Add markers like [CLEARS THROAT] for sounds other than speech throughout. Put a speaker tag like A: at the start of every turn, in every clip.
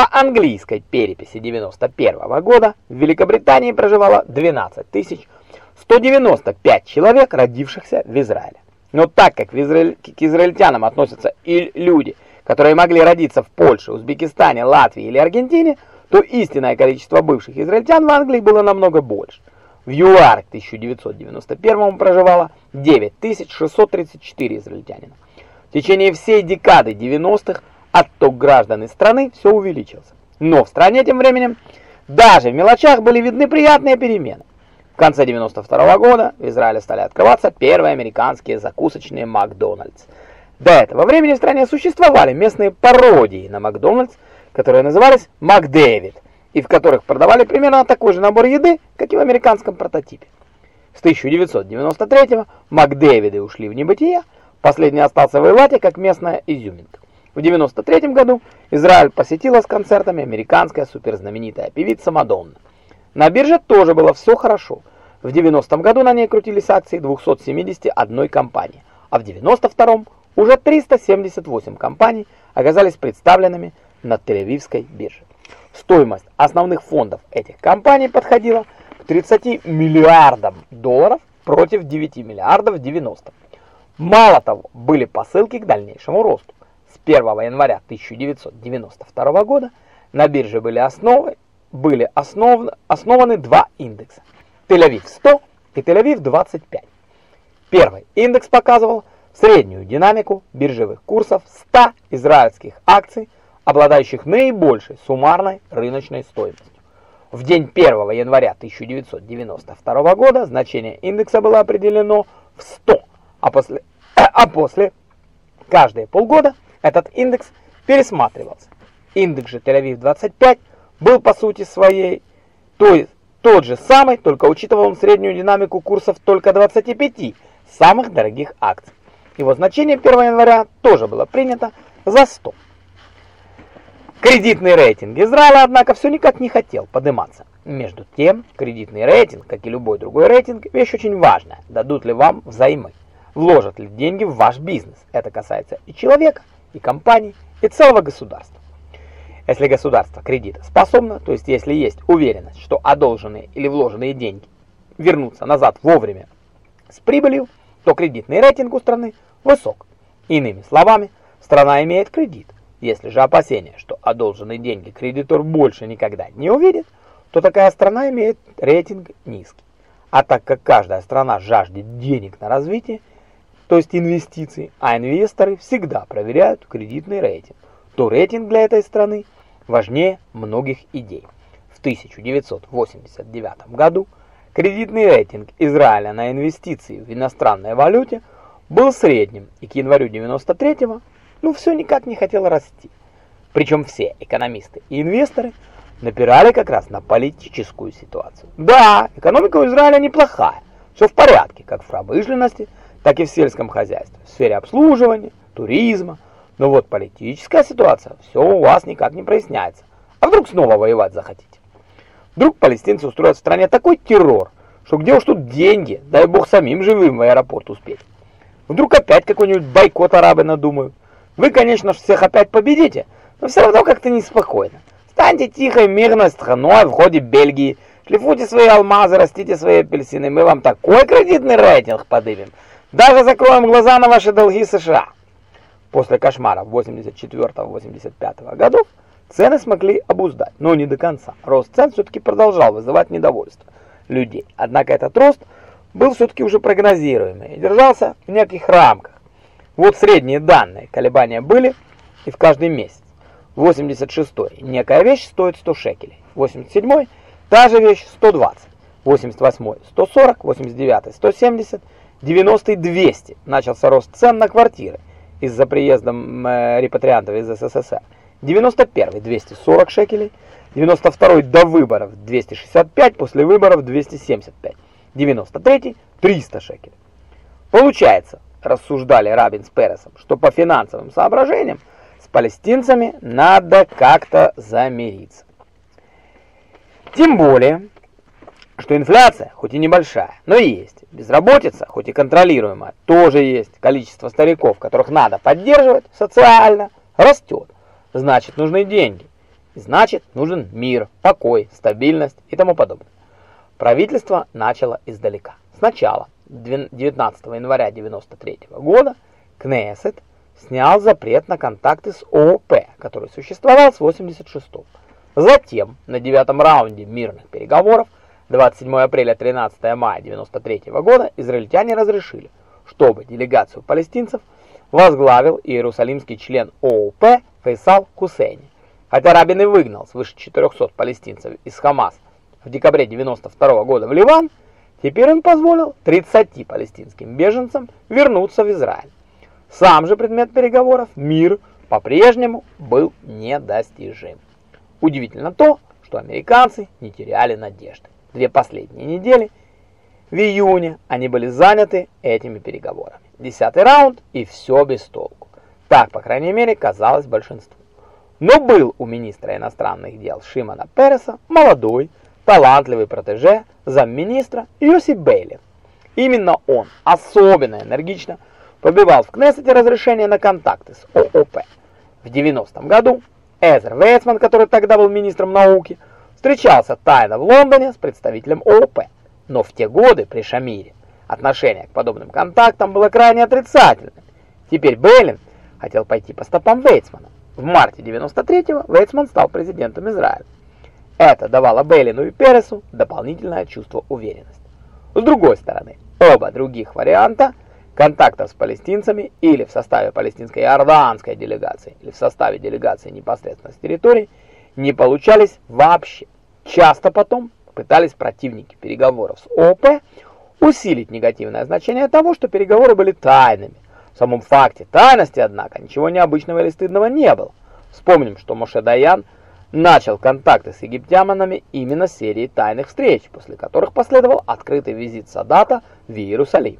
A: По английской переписи 91 -го года в Великобритании проживало 12 195 человек, родившихся в Израиле. Но так как к израильтянам относятся и люди, которые могли родиться в Польше, Узбекистане, Латвии или Аргентине, то истинное количество бывших израильтян в Англии было намного больше. В ЮАР к 1991 проживало 9634 израильтянина. В течение всей декады 90-х отток граждан из страны все увеличился. Но в стране тем временем даже в мелочах были видны приятные перемены. В конце 92 -го года в Израиле стали открываться первые американские закусочные Макдональдс. До этого времени в стране существовали местные пародии на Макдональдс, которые назывались Макдэвид, и в которых продавали примерно такой же набор еды, как и в американском прототипе. С 1993-го Макдэвиды ушли в небытие, последний остался в Эйлате как местная изюминка. В 1993 году Израиль посетила с концертами американская суперзнаменитая певица Мадонна. На бирже тоже было все хорошо. В 90 году на ней крутились акции 271 компании, а в 92 уже 378 компаний оказались представленными на Тель-Авивской бирже. Стоимость основных фондов этих компаний подходила к 30 миллиардам долларов против 9 миллиардов 90. Мало того, были посылки к дальнейшему росту. С 1 января 1992 года на бирже были, основы, были основ, основаны два индекса – Тель-Авив 100 и Тель-Авив 25. Первый индекс показывал среднюю динамику биржевых курсов 100 израильских акций – обладающих наибольшей суммарной рыночной стоимостью. В день 1 января 1992 года значение индекса было определено в 100, а после, [CLEARS THROAT] а после каждые полгода этот индекс пересматривался. Индекс же Тель-Авив 25 был по сути своей то есть тот же самый, только учитывал он среднюю динамику курсов только 25 самых дорогих акций. Его значение 1 января тоже было принято за 100. Кредитный рейтинг Израиля, однако, все никак не хотел подниматься. Между тем, кредитный рейтинг, как и любой другой рейтинг, вещь очень важная. Дадут ли вам взаймы? Вложат ли деньги в ваш бизнес? Это касается и человека, и компаний, и целого государства. Если государство кредита способно, то есть если есть уверенность, что одолженные или вложенные деньги вернутся назад вовремя с прибылью, то кредитный рейтинг у страны высок. Иными словами, страна имеет кредит. Если же опасение, что одолженные деньги кредитор больше никогда не увидит, то такая страна имеет рейтинг низкий. А так как каждая страна жаждет денег на развитие, то есть инвестиций, а инвесторы всегда проверяют кредитный рейтинг, то рейтинг для этой страны важнее многих идей. В 1989 году кредитный рейтинг Израиля на инвестиции в иностранной валюте был средним, и к январю 93 года ну все никак не хотел расти. Причем все экономисты и инвесторы напирали как раз на политическую ситуацию. Да, экономика у Израиля неплохая, все в порядке, как в промышленности, так и в сельском хозяйстве, в сфере обслуживания, туризма. Но вот политическая ситуация, все у вас никак не проясняется. А вдруг снова воевать захотите? Вдруг палестинцы устроят в стране такой террор, что где уж тут деньги, дай бог самим живым в аэропорт успеть. Вдруг опять какой-нибудь бойкот арабы надумают. Вы, конечно, всех опять победите, но все равно как-то неспокойно. Станьте тихой, мирной страной в ходе Бельгии, шлифуйте свои алмазы, растите свои апельсины, мы вам такой кредитный рейтинг подымем. Даже закроем глаза на ваши долги США. После кошмара 84-85 годов цены смогли обуздать, но не до конца. Рост цен все-таки продолжал вызывать недовольство людей. Однако этот рост был все-таки уже прогнозируемый и держался в неких рамках. Вот средние данные. Колебания были и в каждый месяц. 86-й некая вещь стоит 100 шекелей. 87-й та же вещь 120. 88-й 140, 89-й 170, 90-й 200. Начался рост цен на квартиры из-за приезда э, репатриантов из СССР. 91-й 240 шекелей, 92-й до выборов 265, после выборов 275, 93-й 300 шекелей. Получается, рассуждали Рабин с Пересом, что по финансовым соображениям с палестинцами надо как-то замириться. Тем более, что инфляция, хоть и небольшая, но есть. Безработица, хоть и контролируемая, тоже есть. Количество стариков, которых надо поддерживать социально, растет. Значит, нужны деньги. Значит, нужен мир, покой, стабильность и тому подобное. Правительство начало издалека. Сначала, 19 января 1993 года, Кнессет снял запрет на контакты с ООП, который существовал с 86 -го. Затем, на девятом раунде мирных переговоров, 27 апреля 13 мая 1993 года, израильтяне разрешили, чтобы делегацию палестинцев возглавил иерусалимский член ООП Фейсал Хусейни. Хотя Рабин и выгнал свыше 400 палестинцев из Хамас в декабре 92 года в Ливан, теперь он позволил 30 палестинским беженцам вернуться в Израиль. Сам же предмет переговоров, мир, по-прежнему был недостижим. Удивительно то, что американцы не теряли надежды. Две последние недели, в июне, они были заняты этими переговорами. Десятый раунд и все без толку. Так, по крайней мере, казалось большинству. Но был у министра иностранных дел Шимона Переса молодой, талантливый протеже замминистра Йоси Бейли. Именно он особенно энергично побивал в Кнессете разрешение на контакты с ООП. В 90-м году Эзер Вейцман, который тогда был министром науки, встречался тайно в Лондоне с представителем ООП. Но в те годы при Шамире отношение к подобным контактам было крайне отрицательным. Теперь Бейлин хотел пойти по стопам Вейцмана. В марте 93-го Вейцман стал президентом Израиля. Это давало Бейлину и Пересу дополнительное чувство уверенности. С другой стороны, оба других варианта контактов с палестинцами или в составе палестинской иорданской делегации, или в составе делегации непосредственно с территории, не получались вообще. Часто потом пытались противники переговоров с ОП усилить негативное значение того, что переговоры были тайными, в самом факте тайности, однако, ничего необычного или стыдного не было. Вспомним, что Моше Даян начал контакты с египтянами именно серии тайных встреч, после которых последовал открытый визит Садата в Иерусалим.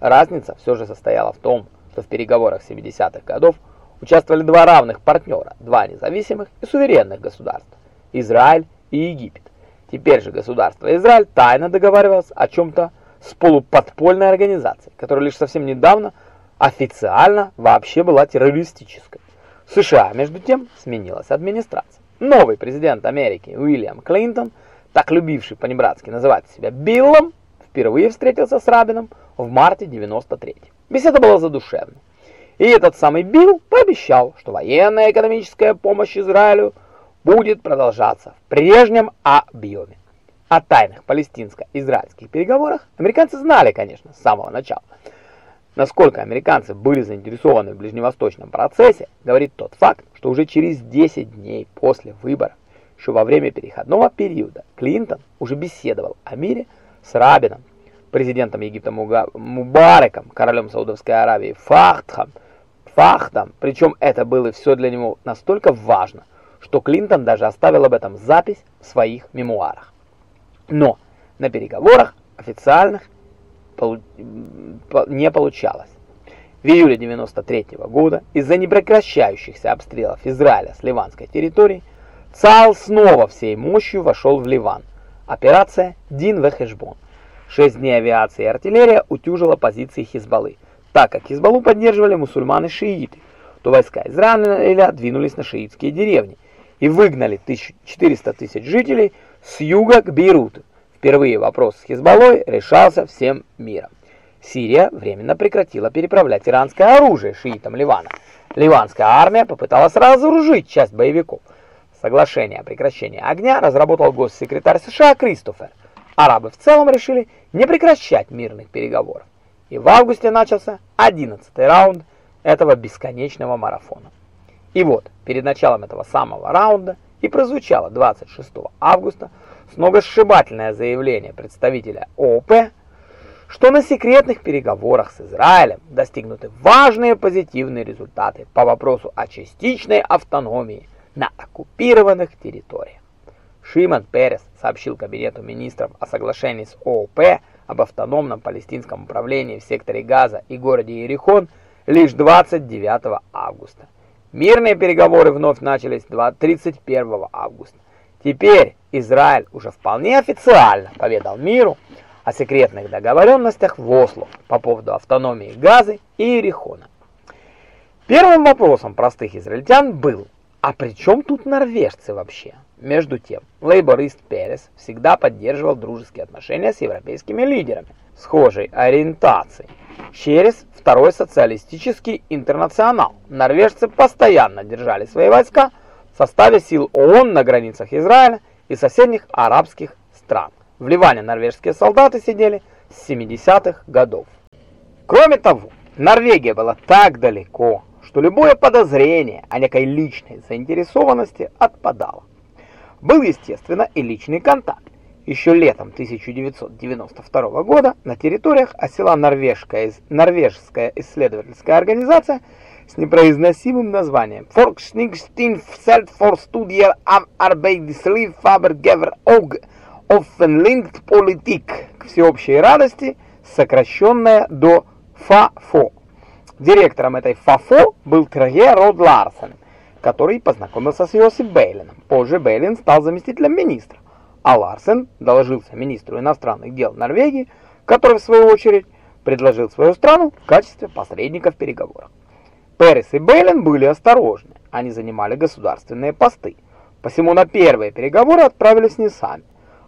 A: Разница все же состояла в том, что в переговорах 70-х годов участвовали два равных партнера, два независимых и суверенных государства – Израиль и Египет. Теперь же государство Израиль тайно договаривалось о чем-то с полуподпольной организацией, которая лишь совсем недавно – официально вообще была террористической. США, между тем, сменилась администрация. Новый президент Америки Уильям Клинтон, так любивший по-небратски называть себя Биллом, впервые встретился с Рабином в марте 93 -го. Беседа была задушевной. И этот самый Билл пообещал, что военная экономическая помощь Израилю будет продолжаться в прежнем объеме. О тайных палестинско-израильских переговорах американцы знали, конечно, с самого начала. Насколько американцы были заинтересованы в ближневосточном процессе, говорит тот факт, что уже через 10 дней после выборов, еще во время переходного периода, Клинтон уже беседовал о мире с Рабином, президентом Египта Мубареком, королем Саудовской Аравии Фахтом, Фахтом, причем это было все для него настолько важно, что Клинтон даже оставил об этом запись в своих мемуарах. Но на переговорах официальных не получалось. В июле 93 -го года из-за непрекращающихся обстрелов Израиля с ливанской территории ЦАЛ снова всей мощью вошел в Ливан. Операция «Дин Вехешбон». Шесть дней авиации и артиллерия утюжила позиции Хизбаллы. Так как Хизбаллу поддерживали мусульманы-шииты, то войска Израиля двинулись на шиитские деревни и выгнали 400 тысяч жителей с юга к Бейруту. Впервые вопрос с Хизбаллой решался всем миром. Сирия временно прекратила переправлять иранское оружие шиитам Ливана. Ливанская армия попыталась разоружить часть боевиков. Соглашение о прекращении огня разработал госсекретарь США Кристофер. Арабы в целом решили не прекращать мирных переговоров. И в августе начался 11-й раунд этого бесконечного марафона. И вот, перед началом этого самого раунда и прозвучало 26 августа сногсшибательное заявление представителя ООП, что на секретных переговорах с Израилем достигнуты важные позитивные результаты по вопросу о частичной автономии на оккупированных территориях. Шимон Перес сообщил Кабинету министров о соглашении с ООП об автономном палестинском управлении в секторе Газа и городе Иерихон лишь 29 августа. Мирные переговоры вновь начались 31 августа. Теперь Израиль уже вполне официально поведал миру о секретных договоренностях в Осло по поводу автономии Газы и Иерихона. Первым вопросом простых израильтян был, А при чем тут норвежцы вообще? Между тем, лейборист Перес всегда поддерживал дружеские отношения с европейскими лидерами схожей ориентации. Через Второй социалистический интернационал норвежцы постоянно держали свои войска в составе сил ООН на границах Израиля и соседних арабских стран. В Ливане норвежские солдаты сидели с 70-х годов. Кроме того, Норвегия была так далеко, что любое подозрение о некой личной заинтересованности отпадало. Был, естественно, и личный контакт. Еще летом 1992 года на территориях осела норвежская, норвежская исследовательская организация с непроизносимым названием Forskningsinstitut for Studier av Arbeidsliv Fabergever og Offenlinked Politik к всеобщей радости, сокращенная до ФАФО. Директором этой ФАФО был Треге Род Ларсен, который познакомился с Йосип Бейлином. Позже Бейлин стал заместителем министра, а Ларсен доложился министру иностранных дел Норвегии, который в свою очередь предложил свою страну в качестве посредника в переговорах. Перес и Бейлин были осторожны, они занимали государственные посты, посему на первые переговоры отправились не сами,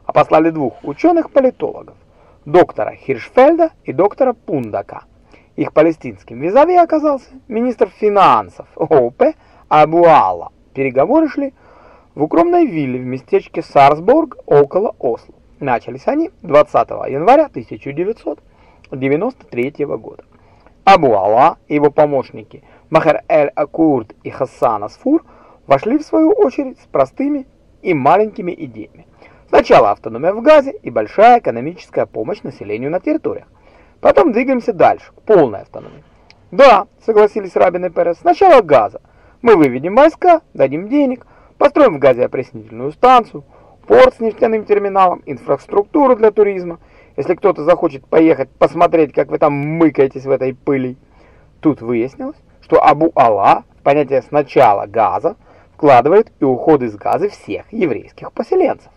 A: а послали двух ученых-политологов, доктора Хиршфельда и доктора Пундака. Их палестинским визави оказался министр финансов ООП Абуала. Переговоры шли в укромной вилле в местечке Сарсбург около Осло. Начались они 20 января 1993 года. Абу-Ала и его помощники Махар Эль-Акурд и Хасан Асфур вошли в свою очередь с простыми и маленькими идеями. Сначала автономия в Газе и большая экономическая помощь населению на территориях. Потом двигаемся дальше, к полной автономии. Да, согласились Рабин и Перес, сначала Газа. Мы выведем войска, дадим денег, построим в Газе опреснительную станцию, порт с нефтяным терминалом, инфраструктуру для туризма. Если кто-то захочет поехать посмотреть, как вы там мыкаетесь в этой пыли. Тут выяснилось, что Абу-Ала понятие «сначала Газа» вкладывает и уход из Газы всех еврейских поселенцев.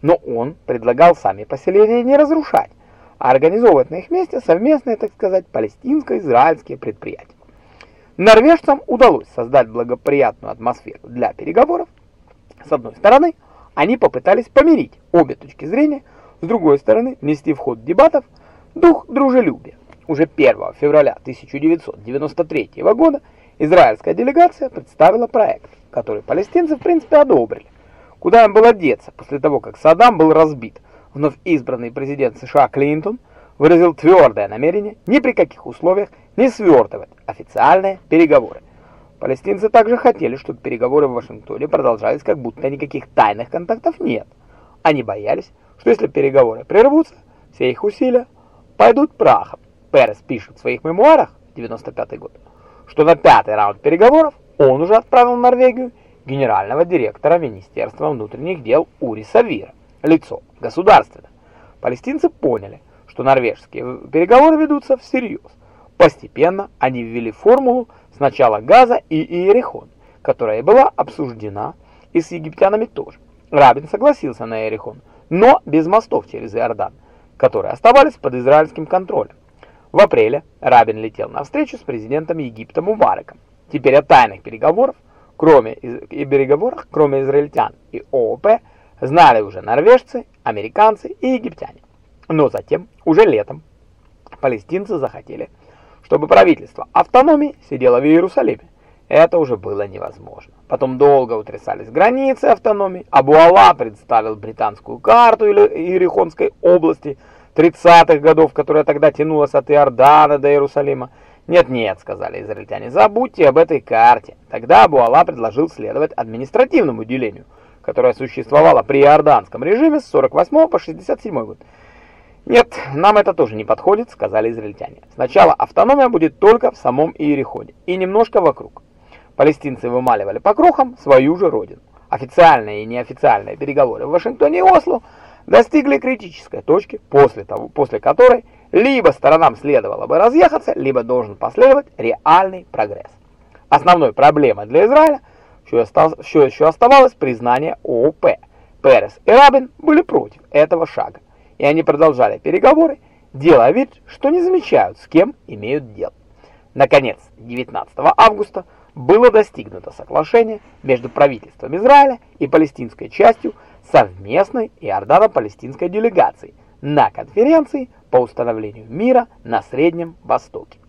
A: Но он предлагал сами поселения не разрушать, а организовывать на их месте совместные, так сказать, палестинско-израильские предприятия. Норвежцам удалось создать благоприятную атмосферу для переговоров. С одной стороны, они попытались помирить обе точки зрения, с другой стороны, внести в ход дебатов дух дружелюбия. Уже 1 февраля 1993 года израильская делегация представила проект, который палестинцы в принципе одобрили. Куда им было деться после того, как Саддам был разбит? Вновь избранный президент США Клинтон выразил твердое намерение ни при каких условиях не свертывать официальные переговоры. Палестинцы также хотели, чтобы переговоры в Вашингтоне продолжались, как будто никаких тайных контактов нет. Они боялись, что если переговоры прервутся, все их усилия пойдут прахом. Перес пишет в своих мемуарах, 95 год, что на пятый раунд переговоров он уже отправил в Норвегию генерального директора Министерства внутренних дел Ури Савира, лицо государственное. Палестинцы поняли, что норвежские переговоры ведутся всерьез. Постепенно они ввели формулу сначала Газа и Иерихон, которая была обсуждена и с египтянами тоже. Рабин согласился на Иерихон, но без мостов через Иордан, которые оставались под израильским контролем. В апреле Рабин летел на встречу с президентом Египта Мубараком. Теперь о тайных переговорах, кроме и переговорах, кроме израильтян и ООП, знали уже норвежцы, американцы и египтяне. Но затем, уже летом, палестинцы захотели чтобы правительство автономии сидело в Иерусалиме. Это уже было невозможно. Потом долго утрясались границы автономии. Абу-Ала представил британскую карту Иерихонской области 30-х годов, которая тогда тянулась от Иордана до Иерусалима. «Нет-нет», — сказали израильтяне, — «забудьте об этой карте». Тогда Абу-Ала предложил следовать административному делению, которое существовало при иорданском режиме с 48 по 67 год. «Нет, нам это тоже не подходит», — сказали израильтяне. «Сначала автономия будет только в самом Иерихоне и немножко вокруг». Палестинцы вымаливали по крохам свою же родину. Официальные и неофициальные переговоры в Вашингтоне и Осло достигли критической точки, после, того, после которой либо сторонам следовало бы разъехаться, либо должен последовать реальный прогресс. Основной проблемой для Израиля все еще оставалось признание ООП. Перес и Рабин были против этого шага и они продолжали переговоры, делая вид, что не замечают, с кем имеют дело. Наконец, 19 августа было достигнуто соглашение между правительством Израиля и палестинской частью совместной иордано-палестинской делегации на конференции по установлению мира на Среднем Востоке.